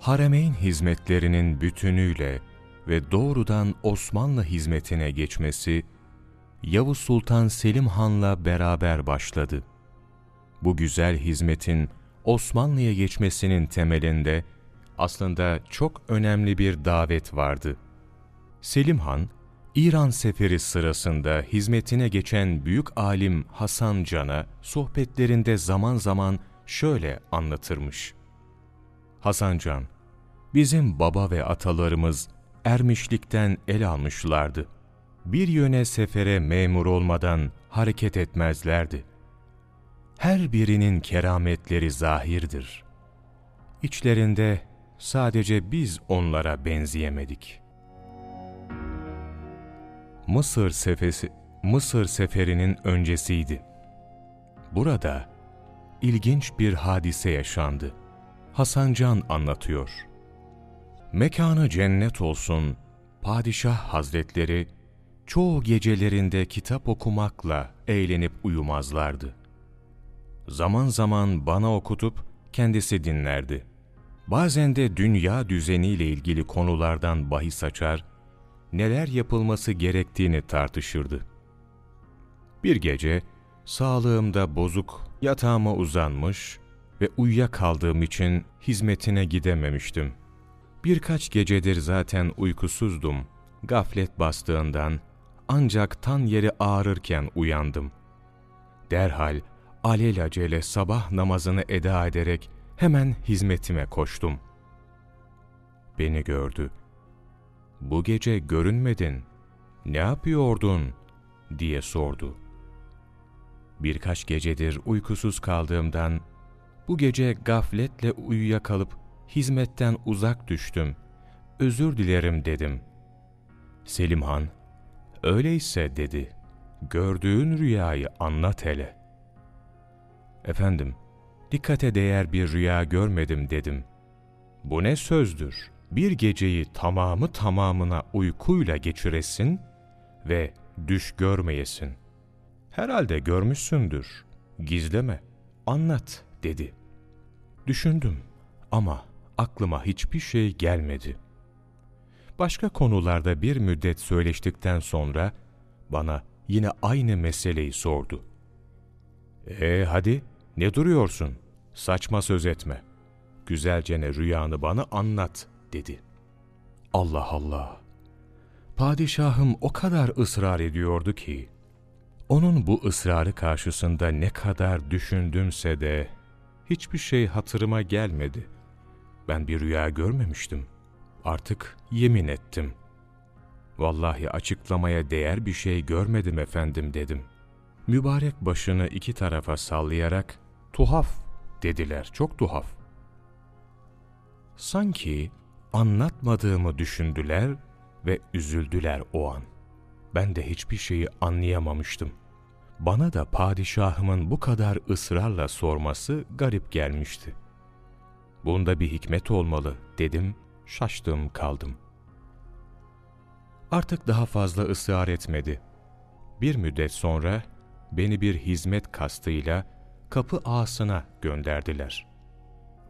Haremeyn hizmetlerinin bütünüyle ve doğrudan Osmanlı hizmetine geçmesi, Yavuz Sultan Selim Han'la beraber başladı. Bu güzel hizmetin Osmanlı'ya geçmesinin temelinde aslında çok önemli bir davet vardı. Selim Han, İran seferi sırasında hizmetine geçen büyük alim Hasan Can'a sohbetlerinde zaman zaman şöyle anlatırmış. Hasan Can, bizim baba ve atalarımız ermişlikten el almışlardı. Bir yöne sefere memur olmadan hareket etmezlerdi. Her birinin kerametleri zahirdir. İçlerinde sadece biz onlara benzeyemedik. Mısır sefesi, Mısır seferinin öncesiydi. Burada ilginç bir hadise yaşandı. Hasan Can anlatıyor. Mekanı cennet olsun, padişah hazretleri çoğu gecelerinde kitap okumakla eğlenip uyumazlardı. Zaman zaman bana okutup kendisi dinlerdi. Bazen de dünya düzeniyle ilgili konulardan bahis açar, neler yapılması gerektiğini tartışırdı. Bir gece sağlığımda bozuk yatağıma uzanmış ve uyuyakaldığım için hizmetine gidememiştim. Birkaç gecedir zaten uykusuzdum. Gaflet bastığından ancak tan yeri ağrırken uyandım. Derhal alelacele sabah namazını eda ederek hemen hizmetime koştum. Beni gördü. Bu gece görünmedin, ne yapıyordun diye sordu. Birkaç gecedir uykusuz kaldığımdan bu gece gafletle uyuyakalıp hizmetten uzak düştüm. Özür dilerim dedim. Selim Han, öyleyse dedi, gördüğün rüyayı anlat hele. Efendim, dikkate değer bir rüya görmedim dedim. Bu ne sözdür? Bir geceyi tamamı tamamına uykuyla geçiresin ve düş görmeyesin. Herhalde görmüşsündür. Gizleme, anlat dedi. Düşündüm ama aklıma hiçbir şey gelmedi. Başka konularda bir müddet söyleştikten sonra bana yine aynı meseleyi sordu. ''E hadi ne duruyorsun? Saçma söz etme. Güzelcene rüyanı bana anlat.'' dedi. Allah Allah! Padişahım o kadar ısrar ediyordu ki, onun bu ısrarı karşısında ne kadar düşündümse de hiçbir şey hatırıma gelmedi. Ben bir rüya görmemiştim. Artık yemin ettim. Vallahi açıklamaya değer bir şey görmedim efendim dedim. Mübarek başını iki tarafa sallayarak tuhaf dediler, çok tuhaf. Sanki anlatmadığımı düşündüler ve üzüldüler o an. Ben de hiçbir şeyi anlayamamıştım. Bana da padişahımın bu kadar ısrarla sorması garip gelmişti. Bunda bir hikmet olmalı dedim, şaştım kaldım. Artık daha fazla ısrar etmedi. Bir müddet sonra beni bir hizmet kastıyla kapı ağasına gönderdiler.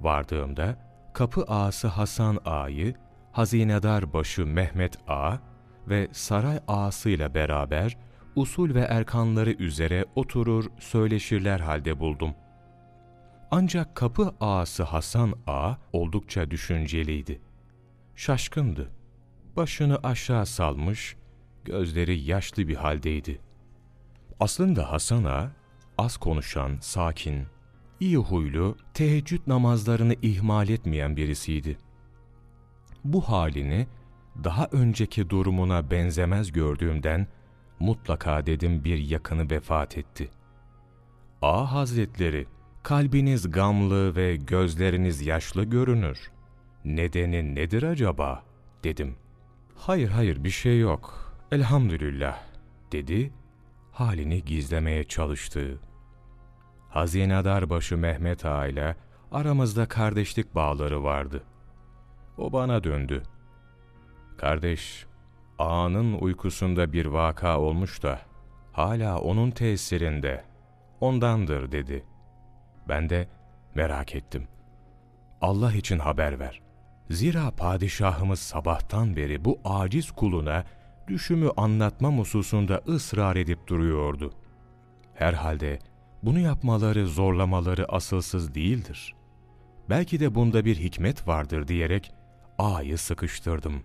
Vardığımda kapı ağası Hasan ağayı, hazinedar başı Mehmet ağa ve saray ağasıyla beraber usul ve erkanları üzere oturur söyleşirler halde buldum. Ancak kapı ağası Hasan ağa oldukça düşünceliydi. Şaşkındı. Başını aşağı salmış, gözleri yaşlı bir haldeydi. Aslında Hasan ağa, az konuşan, sakin, iyi huylu, teheccüd namazlarını ihmal etmeyen birisiydi. Bu halini daha önceki durumuna benzemez gördüğümden mutlaka dedim bir yakını vefat etti. A Hazretleri, kalbiniz gamlı ve gözleriniz yaşlı görünür. Nedeni nedir acaba? dedim. Hayır hayır bir şey yok. Elhamdülillah dedi. Halini gizlemeye çalıştı. Hazinedarbaşı Mehmet Ağa ile aramızda kardeşlik bağları vardı. O bana döndü. Kardeş, ağanın uykusunda bir vaka olmuş da, hala onun tesirinde, ondandır dedi. Ben de merak ettim. Allah için haber ver. Zira padişahımız sabahtan beri bu aciz kuluna düşümü anlatmam hususunda ısrar edip duruyordu. Herhalde bunu yapmaları, zorlamaları asılsız değildir. Belki de bunda bir hikmet vardır diyerek ağayı sıkıştırdım.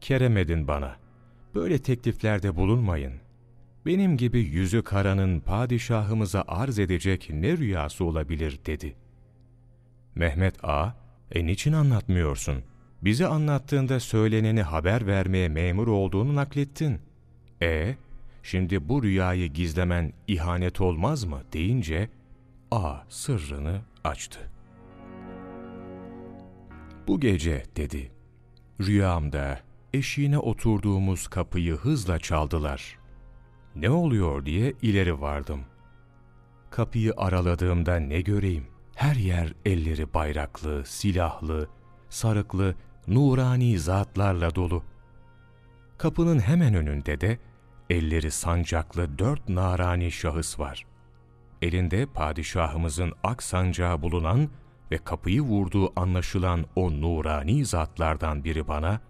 Kerem edin bana, böyle tekliflerde bulunmayın. Benim gibi yüzü karanın padişahımıza arz edecek ne rüyası olabilir dedi. Mehmet ağa, e niçin anlatmıyorsun? Bize anlattığında söyleneni haber vermeye memur olduğunu naklettin. E, şimdi bu rüyayı gizlemen ihanet olmaz mı deyince, A sırrını açtı. Bu gece dedi, rüyamda eşiğine oturduğumuz kapıyı hızla çaldılar. Ne oluyor diye ileri vardım. Kapıyı araladığımda ne göreyim? Her yer elleri bayraklı, silahlı, sarıklı, nurani zatlarla dolu. Kapının hemen önünde de elleri sancaklı dört narani şahıs var. Elinde padişahımızın ak sancağı bulunan ve kapıyı vurduğu anlaşılan o nurani zatlardan biri bana,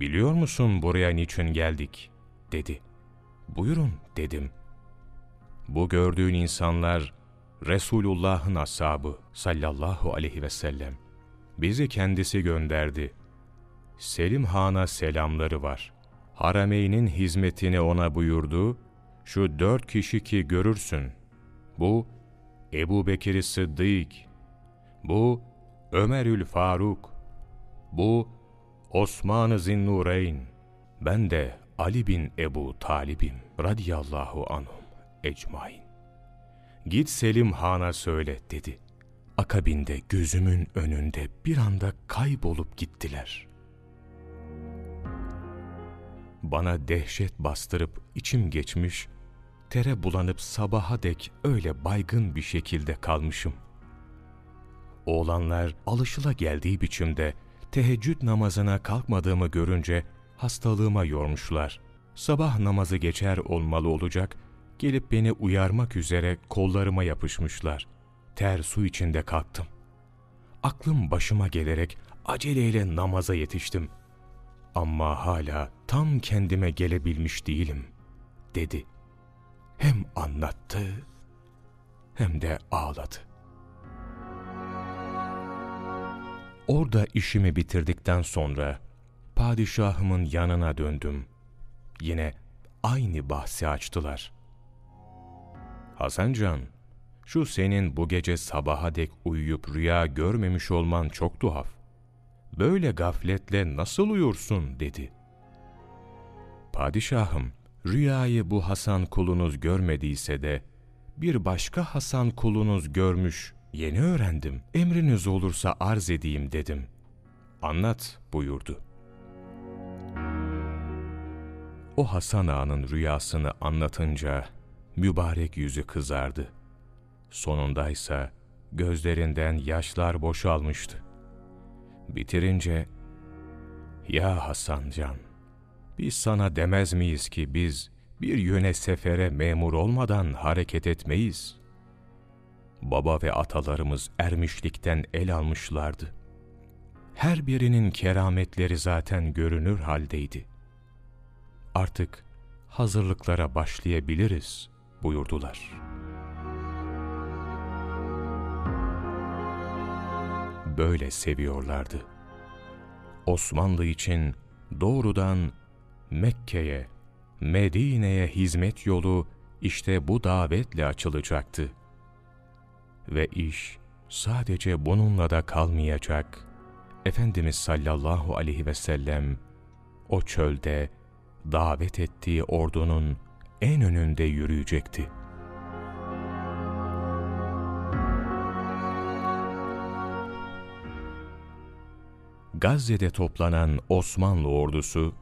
''Biliyor musun buraya niçin geldik?'' dedi. ''Buyurun'' dedim. ''Bu gördüğün insanlar Resulullah'ın ashabı sallallahu aleyhi ve sellem. Bizi kendisi gönderdi. Selim Han'a selamları var. Harameyn'in hizmetini ona buyurdu. Şu dört kişi ki görürsün. Bu Ebu Bekir Sıddık. Bu Ömerül Faruk. Bu Osman-ı Zinnureyn. Ben de Ali bin Ebu Talib'im radiyallahu anhum ecmain. Git Selim Han'a söyle dedi. Akabinde gözümün önünde bir anda kaybolup gittiler. Bana dehşet bastırıp içim geçmiş, tere bulanıp sabaha dek öyle baygın bir şekilde kalmışım. Oğlanlar alışıla geldiği biçimde teheccüd namazına kalkmadığımı görünce hastalığıma yormuşlar. Sabah namazı geçer olmalı olacak, gelip beni uyarmak üzere kollarıma yapışmışlar. Ter su içinde kalktım. Aklım başıma gelerek aceleyle namaza yetiştim. Ama hala tam kendime gelebilmiş değilim, dedi. Hem anlattı, hem de ağladı. Orada işimi bitirdikten sonra padişahımın yanına döndüm. Yine aynı bahsi açtılar. Hasancan, şu senin bu gece sabaha dek uyuyup rüya görmemiş olman çok tuhaf. Böyle gafletle nasıl uyursun dedi. Padişahım, rüyayı bu Hasan kulunuz görmediyse de bir başka Hasan kulunuz görmüş, yeni öğrendim. Emriniz olursa arz edeyim dedim. Anlat buyurdu. O Hasan ağanın rüyasını anlatınca mübarek yüzü kızardı. Sonundaysa gözlerinden yaşlar boşalmıştı. Bitirince, ''Ya Hasancan, biz sana demez miyiz ki biz bir yöne sefere memur olmadan hareket etmeyiz?'' Baba ve atalarımız ermişlikten el almışlardı. Her birinin kerametleri zaten görünür haldeydi. Artık hazırlıklara başlayabiliriz buyurdular. Böyle seviyorlardı. Osmanlı için doğrudan Mekke'ye, Medine'ye hizmet yolu işte bu davetle açılacaktı. Ve iş sadece bununla da kalmayacak. Efendimiz sallallahu aleyhi ve sellem o çölde davet ettiği ordunun en önünde yürüyecekti. Gazze'de toplanan Osmanlı ordusu,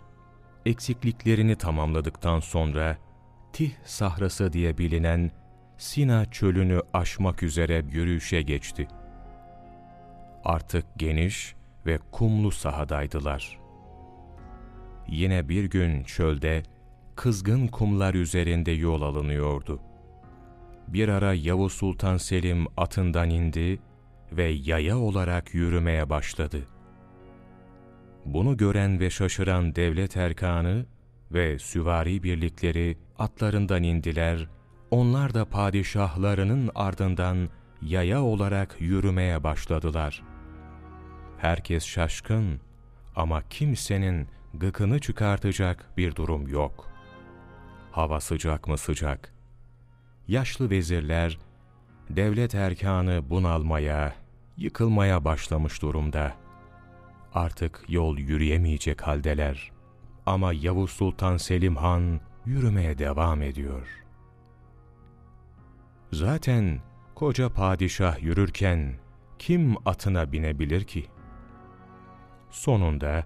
eksikliklerini tamamladıktan sonra Tih sahrası diye bilinen Sina çölünü aşmak üzere yürüyüşe geçti. Artık geniş ve kumlu sahadaydılar. Yine bir gün çölde kızgın kumlar üzerinde yol alınıyordu. Bir ara Yavuz Sultan Selim atından indi ve yaya olarak yürümeye başladı. Bunu gören ve şaşıran devlet erkanı ve süvari birlikleri atlarından indiler, onlar da padişahlarının ardından yaya olarak yürümeye başladılar. Herkes şaşkın ama kimsenin gıkını çıkartacak bir durum yok. Hava sıcak mı sıcak. Yaşlı vezirler, devlet erkanı bunalmaya, yıkılmaya başlamış durumda. Artık yol yürüyemeyecek haldeler. Ama Yavuz Sultan Selim Han yürümeye devam ediyor. Zaten koca padişah yürürken kim atına binebilir ki? Sonunda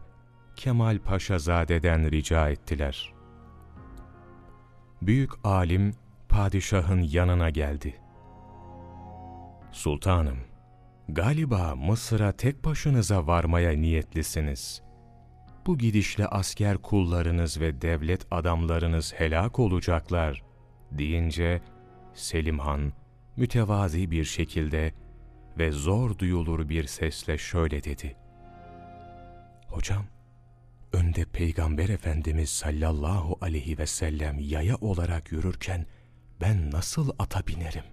Kemal Paşazade'den rica ettiler. Büyük alim padişahın yanına geldi. Sultanım, galiba Mısır'a tek başınıza varmaya niyetlisiniz. Bu gidişle asker kullarınız ve devlet adamlarınız helak olacaklar, deyince Selim Han mütevazi bir şekilde ve zor duyulur bir sesle şöyle dedi. Hocam, önde Peygamber Efendimiz sallallahu aleyhi ve sellem yaya olarak yürürken ben nasıl ata binerim?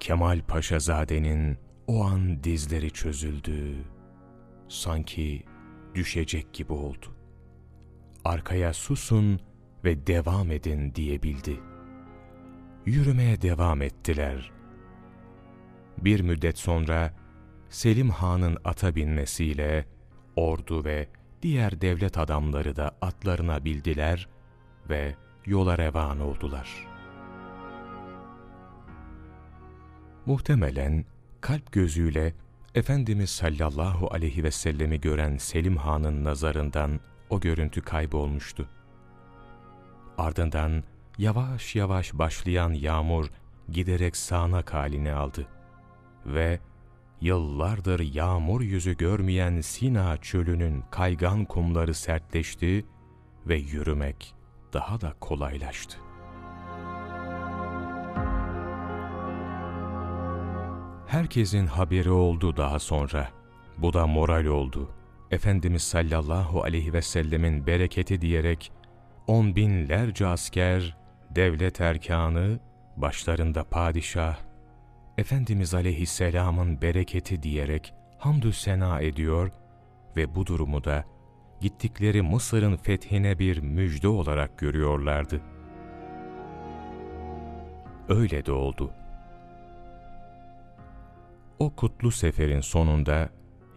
Kemal Paşazade'nin o an dizleri çözüldü. Sanki düşecek gibi oldu. Arkaya susun ve devam edin diyebildi. Yürümeye devam ettiler. Bir müddet sonra Selim Han'ın ata binmesiyle ordu ve diğer devlet adamları da atlarına bildiler ve yola revan oldular. Muhtemelen kalp gözüyle Efendimiz sallallahu aleyhi ve sellemi gören Selim Han'ın nazarından o görüntü kaybolmuştu. Ardından yavaş yavaş başlayan yağmur giderek sağanak halini aldı ve yıllardır yağmur yüzü görmeyen Sina çölünün kaygan kumları sertleşti ve yürümek daha da kolaylaştı. Herkesin haberi oldu daha sonra. Bu da moral oldu. Efendimiz sallallahu aleyhi ve sellemin bereketi diyerek on binlerce asker, devlet erkanı, başlarında padişah, Efendimiz aleyhisselamın bereketi diyerek hamdü sena ediyor ve bu durumu da gittikleri Mısır'ın fethine bir müjde olarak görüyorlardı. Öyle de oldu. O kutlu seferin sonunda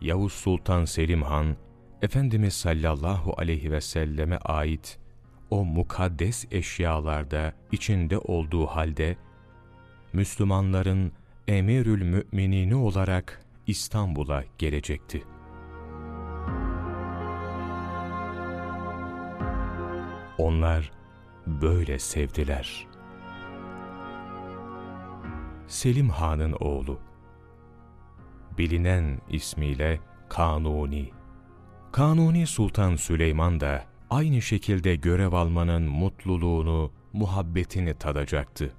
Yavuz Sultan Selim Han, Efendimiz sallallahu aleyhi ve selleme ait o mukaddes eşyalarda içinde olduğu halde, Müslümanların emirül müminini olarak İstanbul'a gelecekti. Onlar böyle sevdiler. Selim Han'ın oğlu, bilinen ismiyle Kanuni. Kanuni Sultan Süleyman da aynı şekilde görev almanın mutluluğunu, muhabbetini tadacaktı.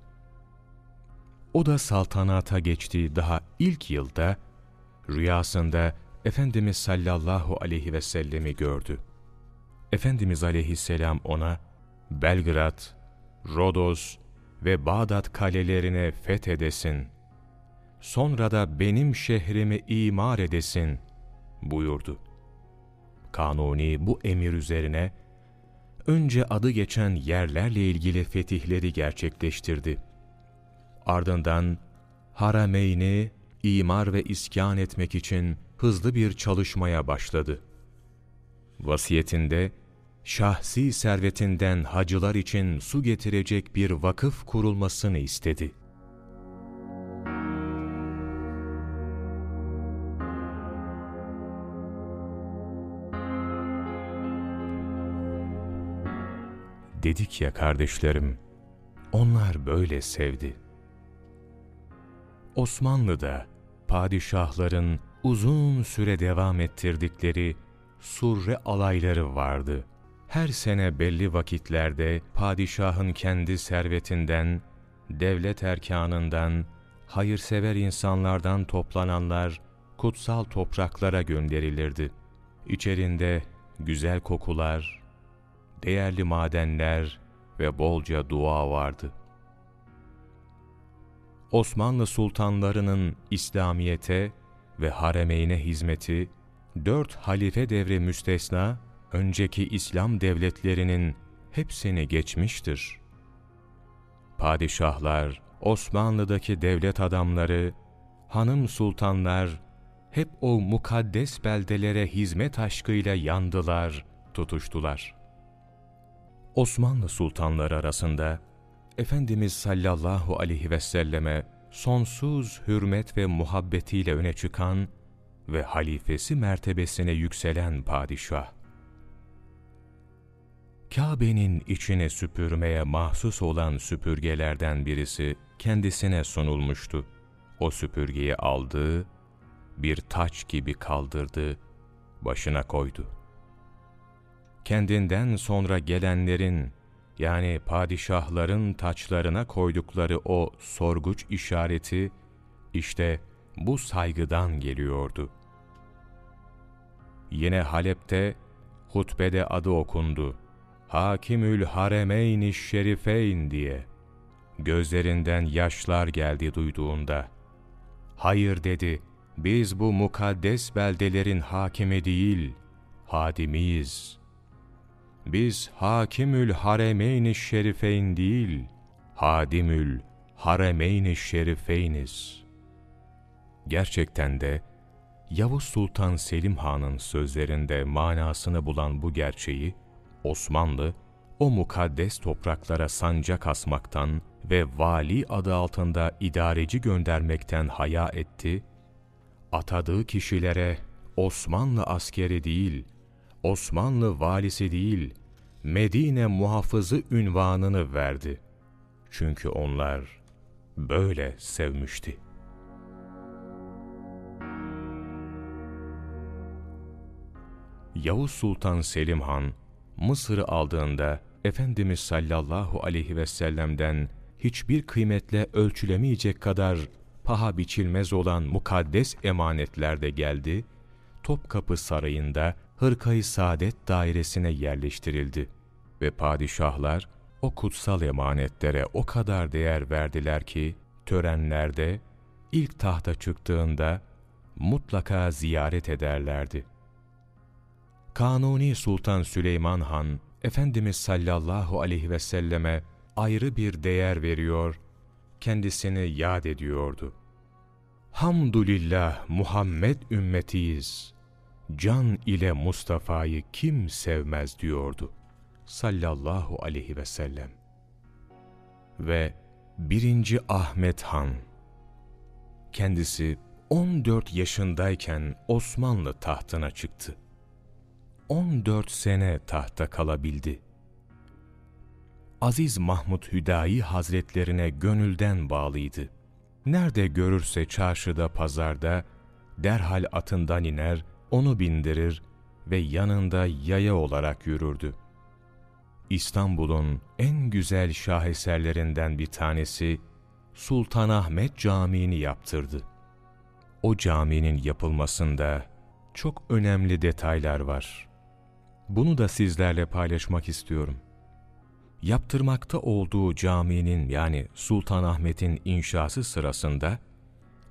O da saltanata geçtiği daha ilk yılda rüyasında Efendimiz sallallahu aleyhi ve sellemi gördü. Efendimiz aleyhisselam ona Belgrad, Rodos ve Bağdat kalelerine fethedesin. Sonra da benim şehrimi imar edesin buyurdu. Kanuni bu emir üzerine önce adı geçen yerlerle ilgili fetihleri gerçekleştirdi. Ardından Harameyni imar ve iskan etmek için hızlı bir çalışmaya başladı. Vasiyetinde şahsi servetinden hacılar için su getirecek bir vakıf kurulmasını istedi. Dedik ya kardeşlerim, onlar böyle sevdi. Osmanlı'da padişahların uzun süre devam ettirdikleri surre alayları vardı. Her sene belli vakitlerde padişahın kendi servetinden, devlet erkanından, hayırsever insanlardan toplananlar kutsal topraklara gönderilirdi. İçerinde güzel kokular, değerli madenler ve bolca dua vardı. Osmanlı sultanlarının İslamiyete ve haremeyne hizmeti, dört halife devri müstesna, önceki İslam devletlerinin hepsini geçmiştir. Padişahlar, Osmanlı'daki devlet adamları, hanım sultanlar, hep o mukaddes beldelere hizmet aşkıyla yandılar, tutuştular. Osmanlı sultanları arasında, Efendimiz sallallahu aleyhi ve selleme sonsuz hürmet ve muhabbetiyle öne çıkan ve halifesi mertebesine yükselen padişah. Kabe'nin içine süpürmeye mahsus olan süpürgelerden birisi kendisine sunulmuştu. O süpürgeyi aldı, bir taç gibi kaldırdı, başına koydu. Kendinden sonra gelenlerin, yani padişahların taçlarına koydukları o sorguç işareti, işte bu saygıdan geliyordu. Yine Halep'te hutbede adı okundu. Hakimül Haremeyni Şerifeyn diye. Gözlerinden yaşlar geldi duyduğunda. Hayır dedi, biz bu mukaddes beldelerin hakimi değil, hadimiyiz. Biz Hakimül Haremeyni Şerifeyn değil, Hadimül Haremeyni Şerifeyniz. Gerçekten de Yavuz Sultan Selim Han'ın sözlerinde manasını bulan bu gerçeği, Osmanlı, o mukaddes topraklara sancak asmaktan ve vali adı altında idareci göndermekten haya etti, atadığı kişilere Osmanlı askeri değil, Osmanlı valisi değil, Medine muhafızı ünvanını verdi. Çünkü onlar böyle sevmişti. Yavuz Sultan Selim Han, Mısır'ı aldığında Efendimiz sallallahu aleyhi ve sellem'den hiçbir kıymetle ölçülemeyecek kadar paha biçilmez olan mukaddes emanetler de geldi, Topkapı Sarayı'nda Hırkayı Saadet dairesine yerleştirildi ve padişahlar o kutsal emanetlere o kadar değer verdiler ki törenlerde ilk tahta çıktığında mutlaka ziyaret ederlerdi. Kanuni Sultan Süleyman Han, Efendimiz sallallahu aleyhi ve selleme ayrı bir değer veriyor, kendisini yad ediyordu. Hamdülillah Muhammed ümmetiyiz. Can ile Mustafa'yı kim sevmez diyordu. Sallallahu aleyhi ve sellem. Ve birinci Ahmet Han. Kendisi 14 yaşındayken Osmanlı tahtına çıktı. 14 sene tahta kalabildi. Aziz Mahmud Hüdayi Hazretlerine gönülden bağlıydı. Nerede görürse çarşıda, pazarda, derhal atından iner, onu bindirir ve yanında yaya olarak yürürdü. İstanbul'un en güzel şaheserlerinden bir tanesi Sultanahmet Camii'ni yaptırdı. O caminin yapılmasında çok önemli detaylar var. Bunu da sizlerle paylaşmak istiyorum. Yaptırmakta olduğu caminin yani Sultanahmet'in inşası sırasında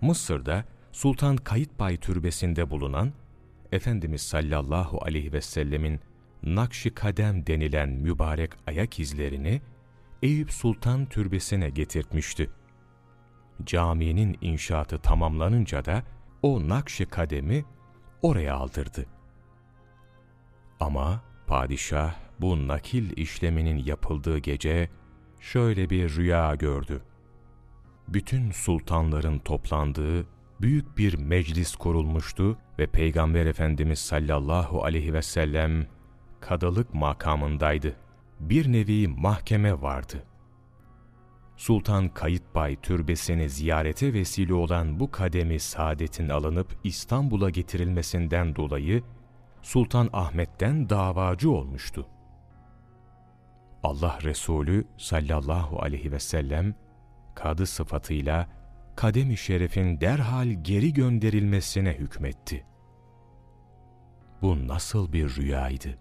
Mısır'da Sultan Kayıtbay Türbesi'nde bulunan Efendimiz sallallahu aleyhi ve sellemin Nakşi Kadem denilen mübarek ayak izlerini Eyüp Sultan Türbesi'ne getirtmişti. Caminin inşaatı tamamlanınca da o Nakşi Kadem'i oraya aldırdı. Ama padişah bu nakil işleminin yapıldığı gece şöyle bir rüya gördü. Bütün sultanların toplandığı büyük bir meclis kurulmuştu ve Peygamber Efendimiz sallallahu aleyhi ve sellem kadalık makamındaydı. Bir nevi mahkeme vardı. Sultan Kayıtbay türbesini ziyarete vesile olan bu kademi saadetin alınıp İstanbul'a getirilmesinden dolayı Sultan Ahmet'ten davacı olmuştu. Allah Resulü sallallahu aleyhi ve sellem kadı sıfatıyla kademi şerefin derhal geri gönderilmesine hükmetti. Bu nasıl bir rüyaydı?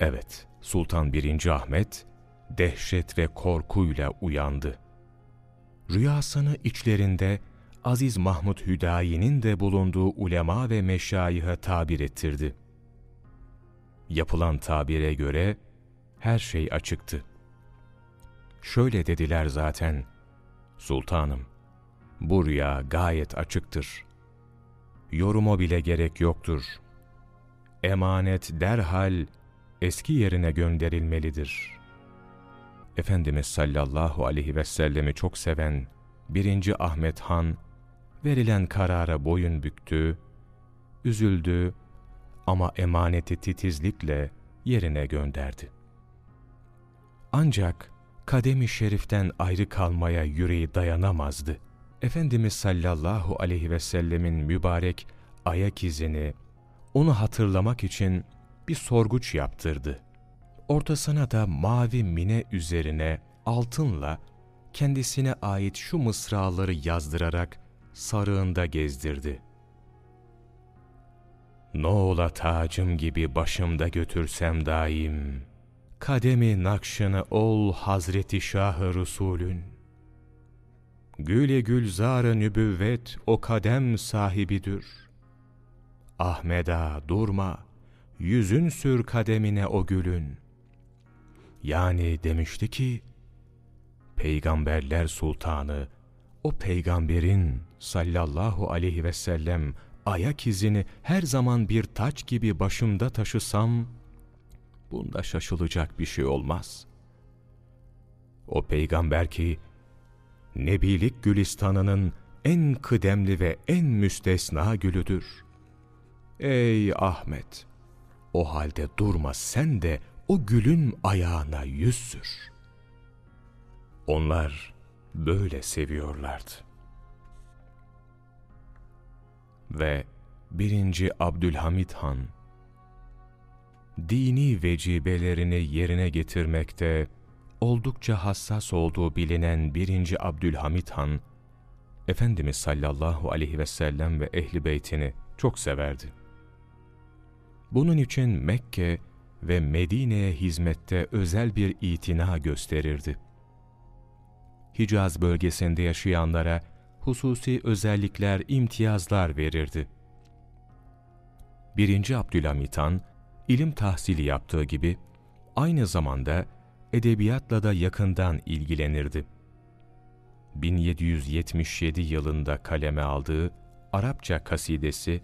Evet, Sultan 1. Ahmet dehşet ve korkuyla uyandı. Rüyasını içlerinde Aziz Mahmud Hüdayi'nin de bulunduğu ulema ve meşayihe tabir ettirdi. Yapılan tabire göre her şey açıktı. Şöyle dediler zaten, Sultanım, bu rüya gayet açıktır. Yoruma bile gerek yoktur. Emanet derhal eski yerine gönderilmelidir. Efendimiz sallallahu aleyhi ve sellemi çok seven 1. Ahmet Han, verilen karara boyun büktü, üzüldü ama emaneti titizlikle yerine gönderdi. Ancak kademi şeriften ayrı kalmaya yüreği dayanamazdı. Efendimiz sallallahu aleyhi ve sellemin mübarek ayak izini, onu hatırlamak için bir sorguç yaptırdı. Ortasına da mavi mine üzerine altınla kendisine ait şu mısraları yazdırarak sarığında gezdirdi. Ne ola tacım gibi başımda götürsem daim, kademi nakşını ol Hazreti Şah-ı Resulün. Güle gülzar-ı nübüvvet o kadem sahibidir. Ahmeda durma, yüzün sür kademine o gülün. Yani demişti ki, Peygamberler Sultanı, o peygamberin sallallahu aleyhi ve sellem ayak izini her zaman bir taç gibi başımda taşısam, bunda şaşılacak bir şey olmaz. O peygamber ki, Nebilik Gülistan'ının en kıdemli ve en müstesna gülüdür. Ey Ahmet! O halde durma sen de o gülün ayağına yüz sür. Onlar böyle seviyorlardı. Ve 1. Abdülhamit Han, dini vecibelerini yerine getirmekte oldukça hassas olduğu bilinen 1. Abdülhamit Han, Efendimiz sallallahu aleyhi ve sellem ve ehli beytini çok severdi. Bunun için Mekke ve Medine'ye hizmette özel bir itina gösterirdi. Hicaz bölgesinde yaşayanlara hususi özellikler, imtiyazlar verirdi. 1. Abdülhamit Han, ilim tahsili yaptığı gibi, aynı zamanda edebiyatla da yakından ilgilenirdi. 1777 yılında kaleme aldığı Arapça kasidesi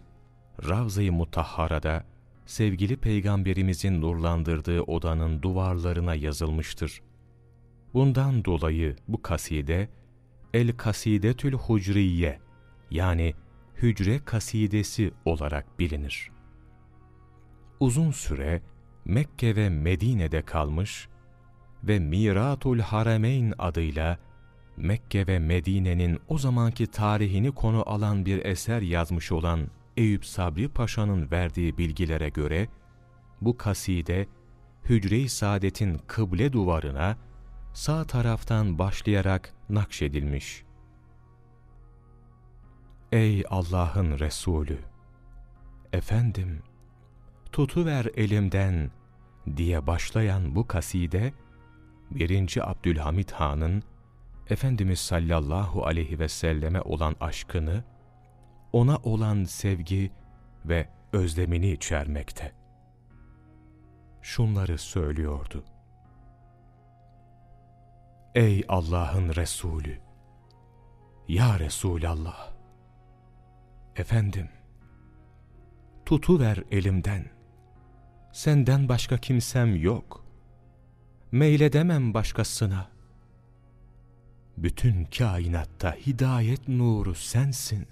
Ravza-i Mutahhara'da sevgili peygamberimizin nurlandırdığı odanın duvarlarına yazılmıştır. Bundan dolayı bu kaside El Kasidetül Hucriye yani hücre kasidesi olarak bilinir. Uzun süre Mekke ve Medine'de kalmış ve Miratul Harameyn adıyla Mekke ve Medine'nin o zamanki tarihini konu alan bir eser yazmış olan Eyüp Sabri Paşa'nın verdiği bilgilere göre, bu kaside Hücre-i Saadet'in kıble duvarına sağ taraftan başlayarak nakşedilmiş. Ey Allah'ın Resulü! Efendim, tutuver elimden diye başlayan bu kaside, 1. Abdülhamit Han'ın Efendimiz sallallahu aleyhi ve selleme olan aşkını, ona olan sevgi ve özlemini içermekte. Şunları söylüyordu. Ey Allah'ın Resulü! Ya Resulallah! Efendim, tutuver elimden. Senden başka kimsem yok. Meyledemem başkasına. Bütün kainatta hidayet nuru sensin.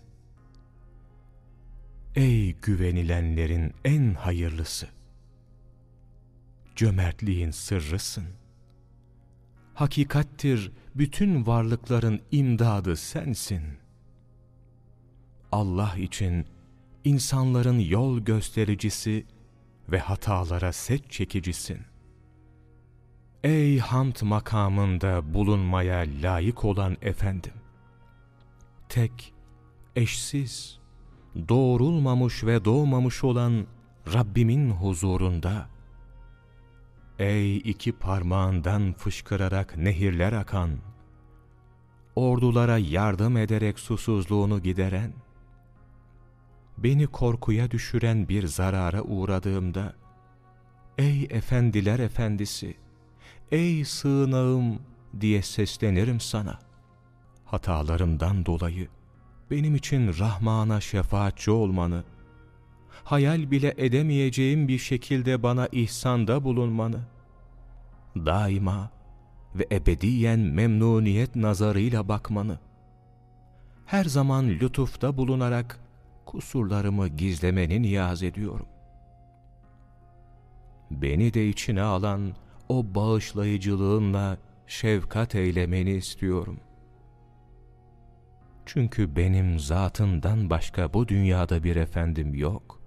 Ey güvenilenlerin en hayırlısı! Cömertliğin sırrısın. Hakikattir bütün varlıkların imdadı sensin. Allah için insanların yol göstericisi ve hatalara set çekicisin. Ey hamd makamında bulunmaya layık olan efendim! tek, eşsiz, doğrulmamış ve doğmamış olan Rabbimin huzurunda, ey iki parmağından fışkırarak nehirler akan, ordulara yardım ederek susuzluğunu gideren, beni korkuya düşüren bir zarara uğradığımda, ey efendiler efendisi, ey sığınağım diye seslenirim sana. Hatalarımdan dolayı benim için Rahman'a şefaatçi olmanı, hayal bile edemeyeceğim bir şekilde bana ihsanda bulunmanı, daima ve ebediyen memnuniyet nazarıyla bakmanı, her zaman lütufta bulunarak kusurlarımı gizlemeni niyaz ediyorum. Beni de içine alan o bağışlayıcılığınla şefkat eylemeni istiyorum. Çünkü benim zatından başka bu dünyada bir efendim yok.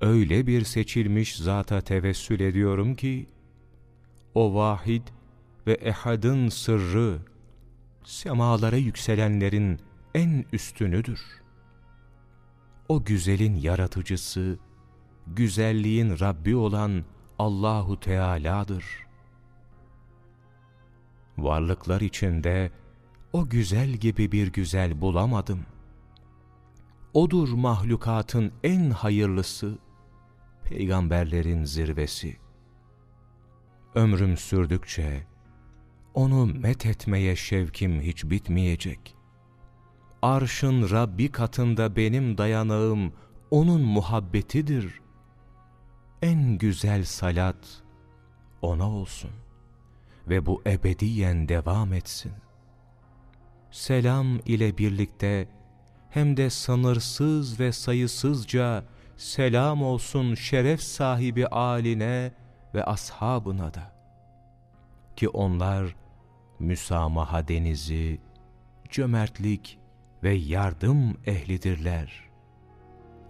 Öyle bir seçilmiş zata tevessül ediyorum ki, o vahid ve ehadın sırrı, semalara yükselenlerin en üstünüdür. O güzelin yaratıcısı, güzelliğin Rabbi olan Allahu Teala'dır. Varlıklar içinde o güzel gibi bir güzel bulamadım. Odur mahlukatın en hayırlısı, peygamberlerin zirvesi. Ömrüm sürdükçe onu met etmeye şevkim hiç bitmeyecek. Arşın Rabbi katında benim dayanağım onun muhabbetidir. En güzel salat ona olsun ve bu ebediyen devam etsin. Selam ile birlikte hem de sınırsız ve sayısızca selam olsun şeref sahibi aline ve ashabına da. Ki onlar müsamaha denizi, cömertlik ve yardım ehlidirler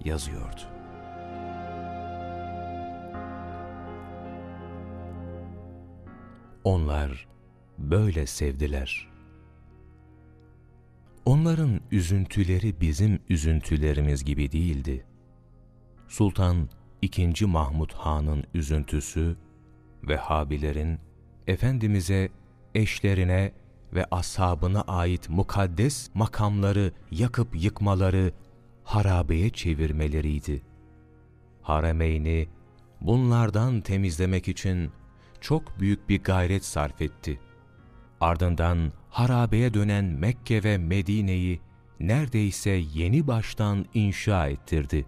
yazıyordu. Onlar böyle sevdiler. Onların üzüntüleri bizim üzüntülerimiz gibi değildi. Sultan II. Mahmud Han'ın üzüntüsü, Vehhabilerin Efendimiz'e, eşlerine ve ashabına ait mukaddes makamları yakıp yıkmaları, harabeye çevirmeleriydi. Harameyni bunlardan temizlemek için çok büyük bir gayret sarf etti. Ardından harabeye dönen Mekke ve Medine'yi neredeyse yeni baştan inşa ettirdi.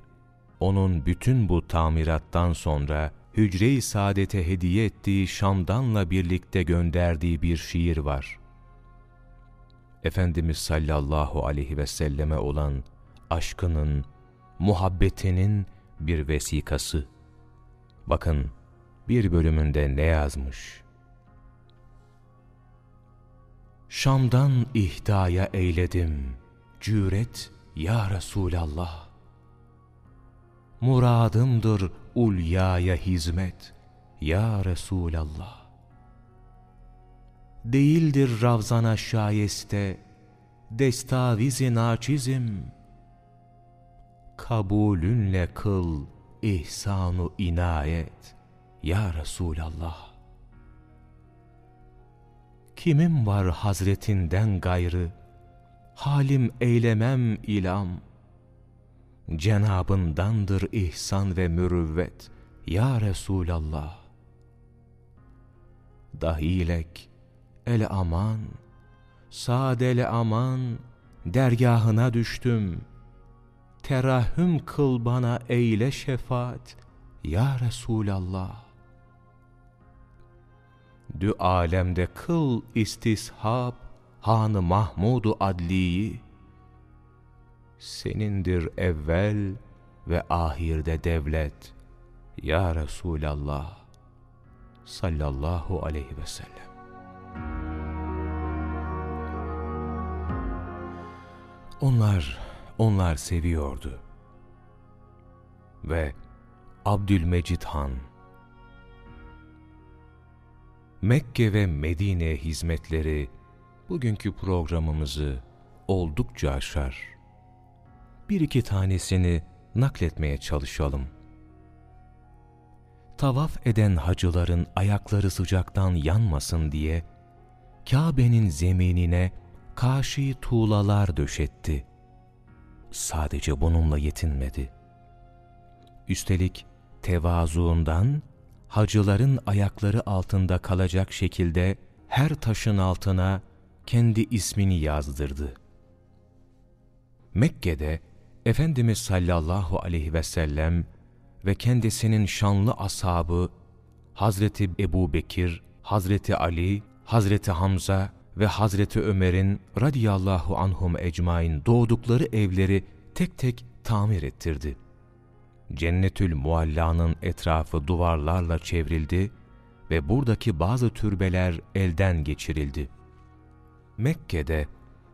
Onun bütün bu tamirattan sonra Hücre-i Saadet'e hediye ettiği Şam'danla birlikte gönderdiği bir şiir var. Efendimiz sallallahu aleyhi ve selleme olan aşkının, muhabbetinin bir vesikası. Bakın bir bölümünde ne yazmış? Şam'dan ihdaya eyledim, cüret ya Resulallah. Muradımdır ulyaya hizmet ya Resulallah. Değildir Ravzana şayeste, destavizi naçizim. Kabulünle kıl ihsanu inayet ya Resulallah. Kimim var hazretinden gayrı, halim eylemem ilam. Cenabındandır ihsan ve mürüvvet, ya Resulallah. Dahilek, el aman, sadele aman, dergahına düştüm. Terahüm kıl bana eyle şefaat, ya Resulallah. Dü alemde kıl istishab Hanı Mahmudu Adli'yi senindir evvel ve ahirde devlet ya Resulallah. Sallallahu aleyhi ve sellem onlar onlar seviyordu ve Abdülmecid Han Mekke ve Medine hizmetleri bugünkü programımızı oldukça aşar. Bir iki tanesini nakletmeye çalışalım. Tavaf eden hacıların ayakları sıcaktan yanmasın diye Kabe'nin zeminine kaşi tuğlalar döşetti. Sadece bununla yetinmedi. Üstelik tevazuundan hacıların ayakları altında kalacak şekilde her taşın altına kendi ismini yazdırdı. Mekke'de Efendimiz sallallahu aleyhi ve sellem ve kendisinin şanlı ashabı Hazreti Ebu Bekir, Hazreti Ali, Hazreti Hamza ve Hazreti Ömer'in radiyallahu anhum ecmain doğdukları evleri tek tek tamir ettirdi. Cennetül Mualla'nın etrafı duvarlarla çevrildi ve buradaki bazı türbeler elden geçirildi. Mekke'de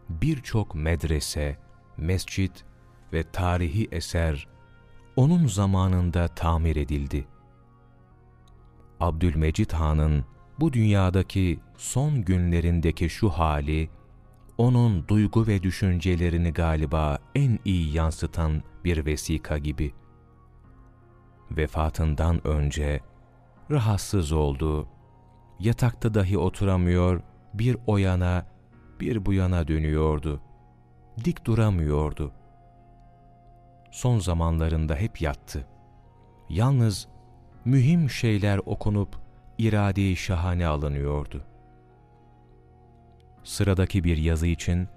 birçok medrese, mescit ve tarihi eser onun zamanında tamir edildi. Abdülmecid Han'ın bu dünyadaki son günlerindeki şu hali, onun duygu ve düşüncelerini galiba en iyi yansıtan bir vesika gibi. Vefatından önce rahatsız oldu, yatakta dahi oturamıyor, bir o yana, bir bu yana dönüyordu. Dik duramıyordu. Son zamanlarında hep yattı. Yalnız mühim şeyler okunup irade-i şahane alınıyordu. Sıradaki bir yazı için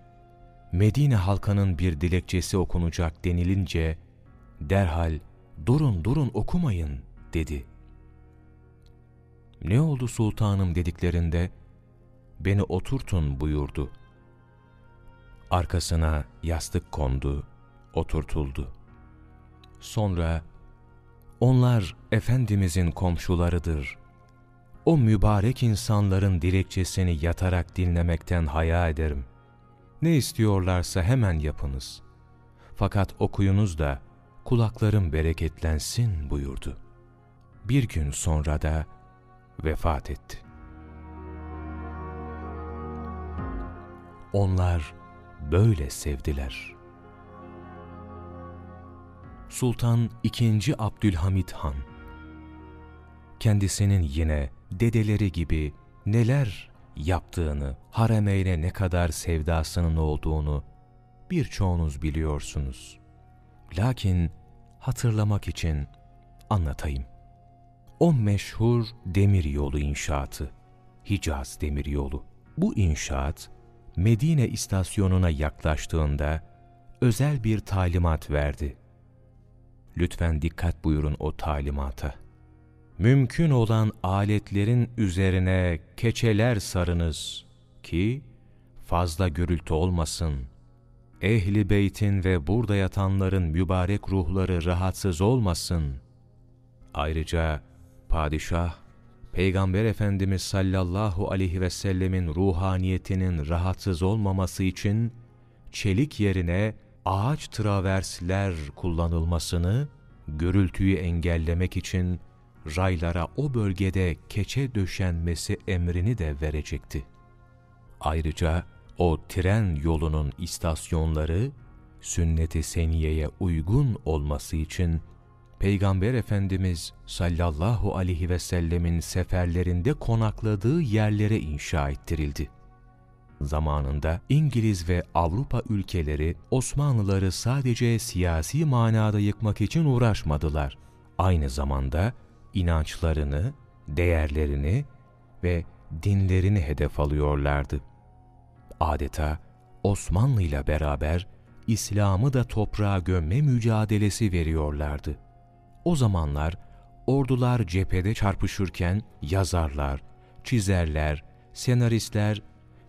Medine halkanın bir dilekçesi okunacak denilince derhal durun durun okumayın dedi. Ne oldu sultanım dediklerinde beni oturtun buyurdu. Arkasına yastık kondu, oturtuldu. Sonra onlar Efendimizin komşularıdır. O mübarek insanların dilekçesini yatarak dinlemekten haya ederim. Ne istiyorlarsa hemen yapınız. Fakat okuyunuz da kulaklarım bereketlensin buyurdu. Bir gün sonra da vefat etti. Onlar böyle sevdiler. Sultan II. Abdülhamit Han kendisinin yine dedeleri gibi neler yaptığını, haremeyne ne kadar sevdasının olduğunu birçoğunuz biliyorsunuz. Lakin hatırlamak için anlatayım. O meşhur demir yolu inşaatı, Hicaz demir yolu. Bu inşaat Medine istasyonuna yaklaştığında özel bir talimat verdi. Lütfen dikkat buyurun o talimata. Mümkün olan aletlerin üzerine keçeler sarınız ki fazla gürültü olmasın. Ehli beytin ve burada yatanların mübarek ruhları rahatsız olmasın. Ayrıca padişah, Peygamber Efendimiz sallallahu aleyhi ve sellemin ruhaniyetinin rahatsız olmaması için çelik yerine ağaç traversler kullanılmasını, gürültüyü engellemek için raylara o bölgede keçe döşenmesi emrini de verecekti. Ayrıca o tren yolunun istasyonları sünnet-i seniyeye uygun olması için Peygamber Efendimiz sallallahu aleyhi ve sellemin seferlerinde konakladığı yerlere inşa ettirildi. Zamanında İngiliz ve Avrupa ülkeleri Osmanlıları sadece siyasi manada yıkmak için uğraşmadılar. Aynı zamanda inançlarını, değerlerini ve dinlerini hedef alıyorlardı. Adeta Osmanlı ile beraber İslam'ı da toprağa gömme mücadelesi veriyorlardı. O zamanlar ordular cephede çarpışırken yazarlar, çizerler, senaristler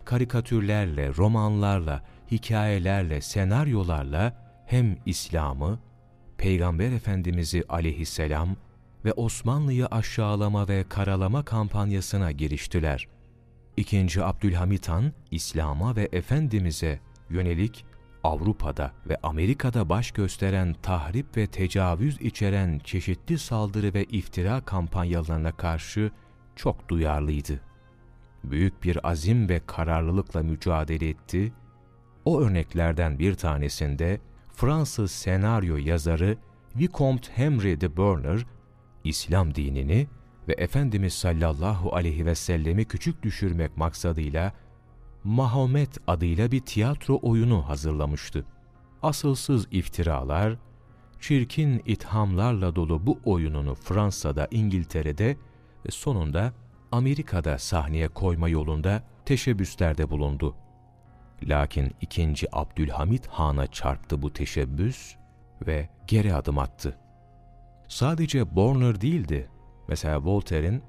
karikatürlerle, romanlarla, hikayelerle, senaryolarla hem İslam'ı, Peygamber Efendimiz'i aleyhisselam ve Osmanlı'yı aşağılama ve karalama kampanyasına giriştiler. İkinci Abdülhamit Han, İslam'a ve Efendimiz'e yönelik Avrupa'da ve Amerika'da baş gösteren tahrip ve tecavüz içeren çeşitli saldırı ve iftira kampanyalarına karşı çok duyarlıydı. Büyük bir azim ve kararlılıkla mücadele etti O örneklerden bir tanesinde Fransız senaryo yazarı Vicomte Henry de Burner, İslam dinini ve Efendimiz sallallahu aleyhi ve sellemi küçük düşürmek maksadıyla Mahomet adıyla bir tiyatro oyunu hazırlamıştı. Asılsız iftiralar, çirkin ithamlarla dolu bu oyununu Fransa'da, İngiltere'de ve sonunda Amerika'da sahneye koyma yolunda teşebbüslerde bulundu. Lakin 2. Abdülhamit Han'a çarptı bu teşebbüs ve geri adım attı. Sadece Borner değildi. Mesela Voltaire'in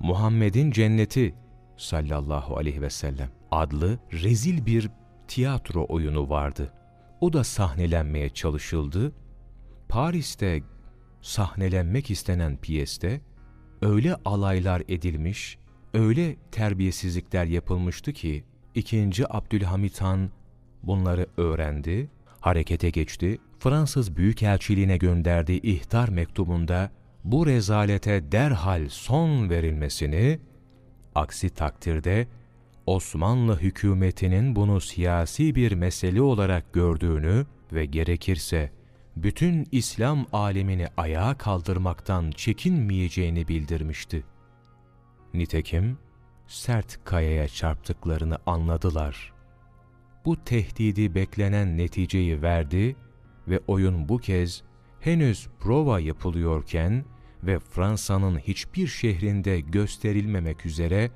Muhammed'in Cenneti sallallahu aleyhi ve sellem adlı rezil bir tiyatro oyunu vardı. O da sahnelenmeye çalışıldı. Paris'te sahnelenmek istenen piyeste öyle alaylar edilmiş, öyle terbiyesizlikler yapılmıştı ki 2. Abdülhamit Han bunları öğrendi, harekete geçti. Fransız Büyükelçiliğine gönderdiği ihtar mektubunda bu rezalete derhal son verilmesini, aksi takdirde Osmanlı hükümetinin bunu siyasi bir mesele olarak gördüğünü ve gerekirse bütün İslam alemini ayağa kaldırmaktan çekinmeyeceğini bildirmişti. Nitekim sert kayaya çarptıklarını anladılar. Bu tehdidi beklenen neticeyi verdi ve oyun bu kez henüz prova yapılıyorken ve Fransa'nın hiçbir şehrinde gösterilmemek üzere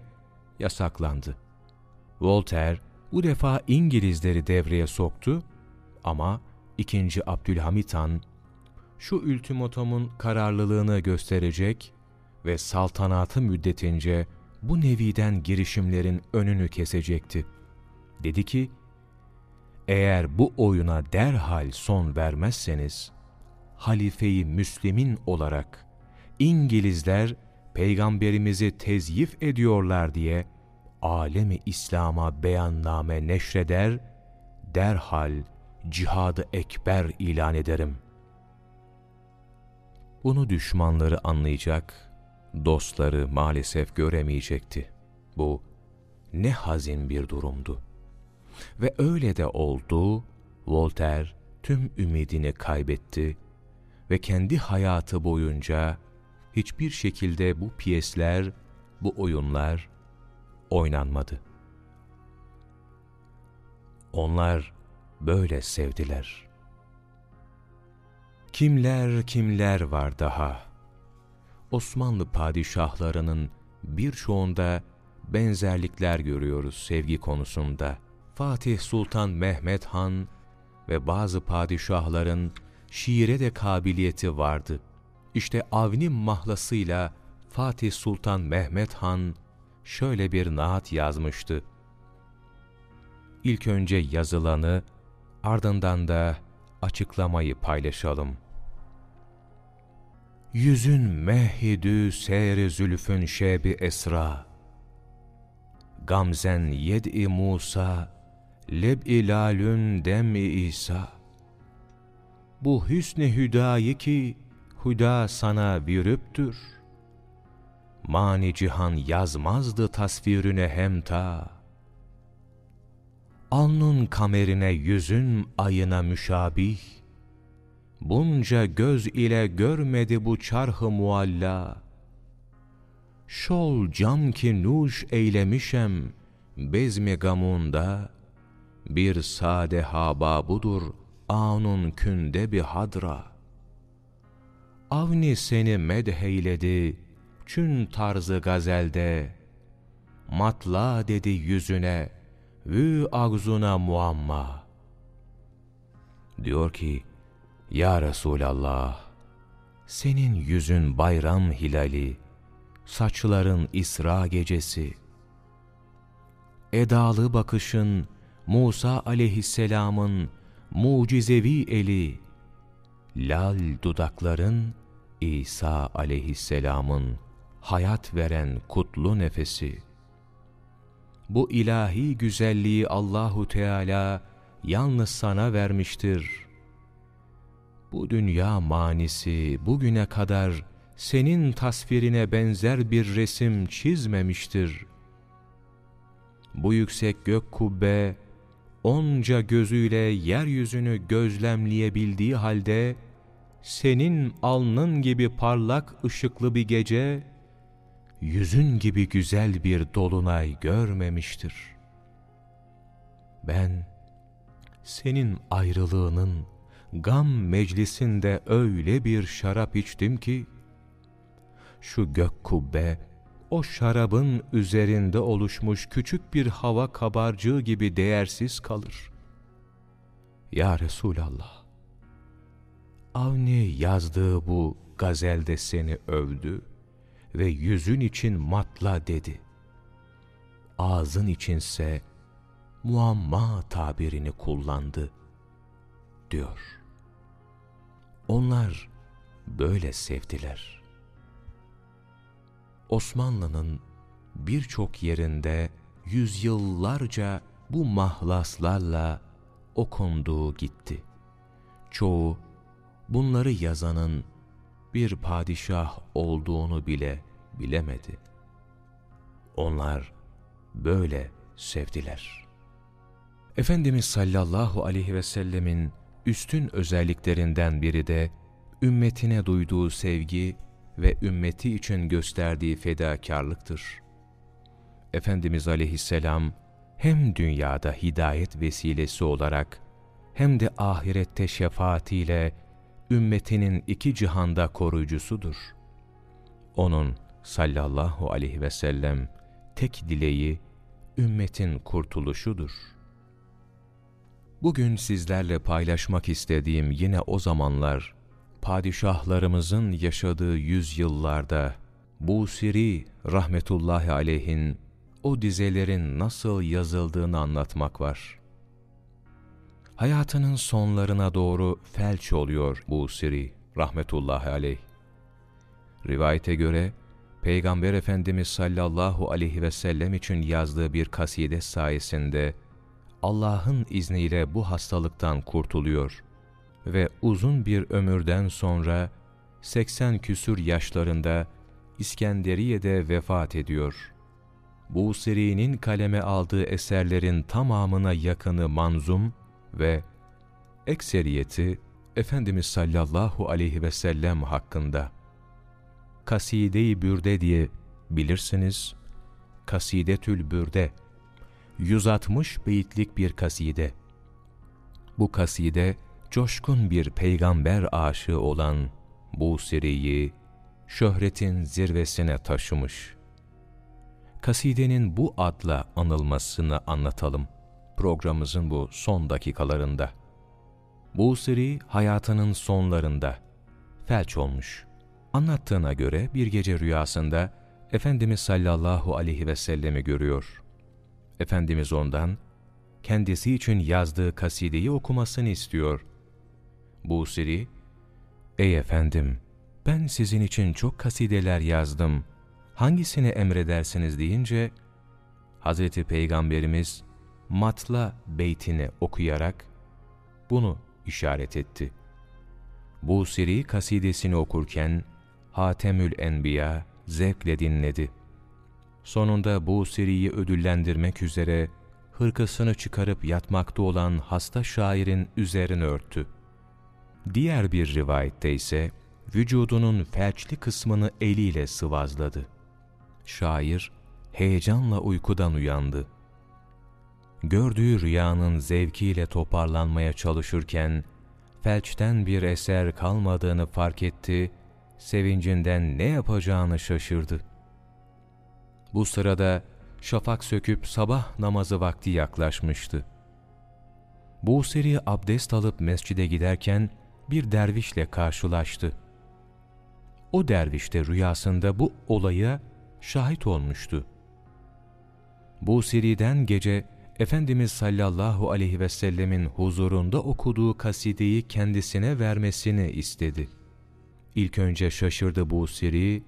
yasaklandı. Voltaire bu defa İngilizleri devreye soktu ama 2. Abdülhamit Han şu ultimatomun kararlılığını gösterecek ve saltanatı müddetince bu neviden girişimlerin önünü kesecekti. Dedi ki, eğer bu oyuna derhal son vermezseniz, halife-i Müslim'in olarak İngilizler peygamberimizi tezyif ediyorlar diye alemi İslam'a beyanname neşreder, derhal cihadı ekber ilan ederim. Bunu düşmanları anlayacak, dostları maalesef göremeyecekti. Bu ne hazin bir durumdu. Ve öyle de oldu, Voltaire tüm ümidini kaybetti ve kendi hayatı boyunca hiçbir şekilde bu piyesler, bu oyunlar oynanmadı. Onlar böyle sevdiler. Kimler kimler var daha? Osmanlı padişahlarının birçoğunda benzerlikler görüyoruz sevgi konusunda. Fatih Sultan Mehmet Han ve bazı padişahların şiire de kabiliyeti vardı. İşte Avni mahlasıyla Fatih Sultan Mehmet Han şöyle bir naat yazmıştı. İlk önce yazılanı, ardından da açıklamayı paylaşalım. Yüzün mehidü seyri zülfün şebi esra, Gamzen yed'i Musa, leb ilalün dem-i İsa. Bu hüsn-i hüdayı ki, hüda sana virüptür. Mani cihan yazmazdı tasvirüne hemta. Alnın kamerine yüzün ayına müşabih, Bunca göz ile görmedi bu çarhı mualla. Şol cam ki nuş eylemişem, bezmi gamunda, Bir sade haba budur, anun künde bir hadra. Avni seni medheyledi, çün tarzı gazelde, Matla dedi yüzüne, vü agzuna muamma. Diyor ki, Ya Resulallah, senin yüzün bayram hilali, saçların İsra gecesi, edalı bakışın Musa aleyhisselamın mucizevi eli, lal dudakların İsa aleyhisselamın hayat veren kutlu nefesi. Bu ilahi güzelliği Allahu Teala yalnız sana vermiştir. Bu dünya manisi bugüne kadar senin tasvirine benzer bir resim çizmemiştir. Bu yüksek gök kubbe, onca gözüyle yeryüzünü gözlemleyebildiği halde, senin alnın gibi parlak ışıklı bir gece, yüzün gibi güzel bir dolunay görmemiştir. Ben, senin ayrılığının gam meclisinde öyle bir şarap içtim ki, şu gök kubbe, o şarabın üzerinde oluşmuş küçük bir hava kabarcığı gibi değersiz kalır. Ya Resulallah, Avni yazdığı bu gazelde seni övdü ve yüzün için matla dedi. Ağzın içinse muamma tabirini kullandı, diyor. Onlar böyle sevdiler.'' Osmanlı'nın birçok yerinde yüzyıllarca bu mahlaslarla okunduğu gitti. Çoğu bunları yazanın bir padişah olduğunu bile bilemedi. Onlar böyle sevdiler. Efendimiz sallallahu aleyhi ve sellemin üstün özelliklerinden biri de ümmetine duyduğu sevgi ve ümmeti için gösterdiği fedakarlıktır. Efendimiz aleyhisselam hem dünyada hidayet vesilesi olarak hem de ahirette şefaatiyle ümmetinin iki cihanda koruyucusudur. Onun sallallahu aleyhi ve sellem tek dileği ümmetin kurtuluşudur. Bugün sizlerle paylaşmak istediğim yine o zamanlar padişahlarımızın yaşadığı yüzyıllarda Busiri rahmetullahi aleyhin o dizelerin nasıl yazıldığını anlatmak var. Hayatının sonlarına doğru felç oluyor Busiri rahmetullahi aleyh. Rivayete göre Peygamber Efendimiz sallallahu aleyhi ve sellem için yazdığı bir kaside sayesinde Allah'ın izniyle bu hastalıktan kurtuluyor ve uzun bir ömürden sonra 80 küsür yaşlarında İskenderiye'de vefat ediyor. Bu serinin kaleme aldığı eserlerin tamamına yakını manzum ve ekseriyeti Efendimiz sallallahu aleyhi ve sellem hakkında. Kaside-i Bürde diye bilirsiniz. Kasidetül Bürde 160 beyitlik bir kaside. Bu kaside coşkun bir peygamber aşığı olan bu seriyi şöhretin zirvesine taşımış. Kasidenin bu adla anılmasını anlatalım programımızın bu son dakikalarında. Bu seri hayatının sonlarında felç olmuş. Anlattığına göre bir gece rüyasında Efendimiz sallallahu aleyhi ve sellemi görüyor. Efendimiz ondan kendisi için yazdığı kasideyi okumasını istiyor. Busiri, ''Ey efendim, ben sizin için çok kasideler yazdım. Hangisini emredersiniz?'' deyince, Hazreti Peygamberimiz matla beytini okuyarak bunu işaret etti. Busiri kasidesini okurken Hatemül Enbiya zevkle dinledi. Sonunda Busiri'yi ödüllendirmek üzere hırkasını çıkarıp yatmakta olan hasta şairin üzerini örttü. Diğer bir rivayette ise vücudunun felçli kısmını eliyle sıvazladı. Şair heyecanla uykudan uyandı. Gördüğü rüyanın zevkiyle toparlanmaya çalışırken felçten bir eser kalmadığını fark etti, sevincinden ne yapacağını şaşırdı. Bu sırada şafak söküp sabah namazı vakti yaklaşmıştı. Bu seri abdest alıp mescide giderken bir dervişle karşılaştı. O derviş de rüyasında bu olaya şahit olmuştu. Bu seriden gece Efendimiz sallallahu aleyhi ve sellemin huzurunda okuduğu kasideyi kendisine vermesini istedi. İlk önce şaşırdı bu seri,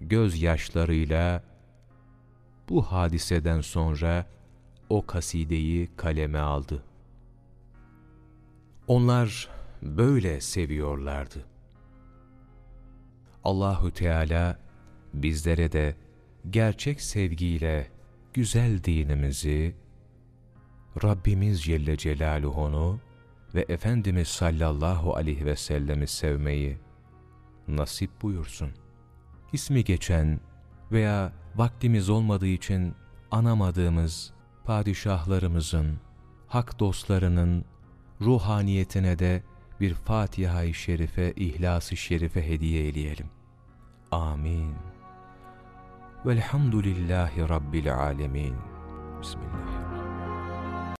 gözyaşlarıyla bu hadiseden sonra o kasideyi kaleme aldı. Onlar böyle seviyorlardı. Allahü Teala bizlere de gerçek sevgiyle güzel dinimizi, Rabbimiz Celle Celaluhu'nu ve Efendimiz sallallahu aleyhi ve sellemi sevmeyi nasip buyursun. İsmi geçen veya vaktimiz olmadığı için anamadığımız padişahlarımızın, hak dostlarının ruhaniyetine de bir Fatiha-i Şerife, İhlas-ı Şerife hediye eleyelim. Amin. Velhamdülillahi Rabbil Alemin. Bismillah.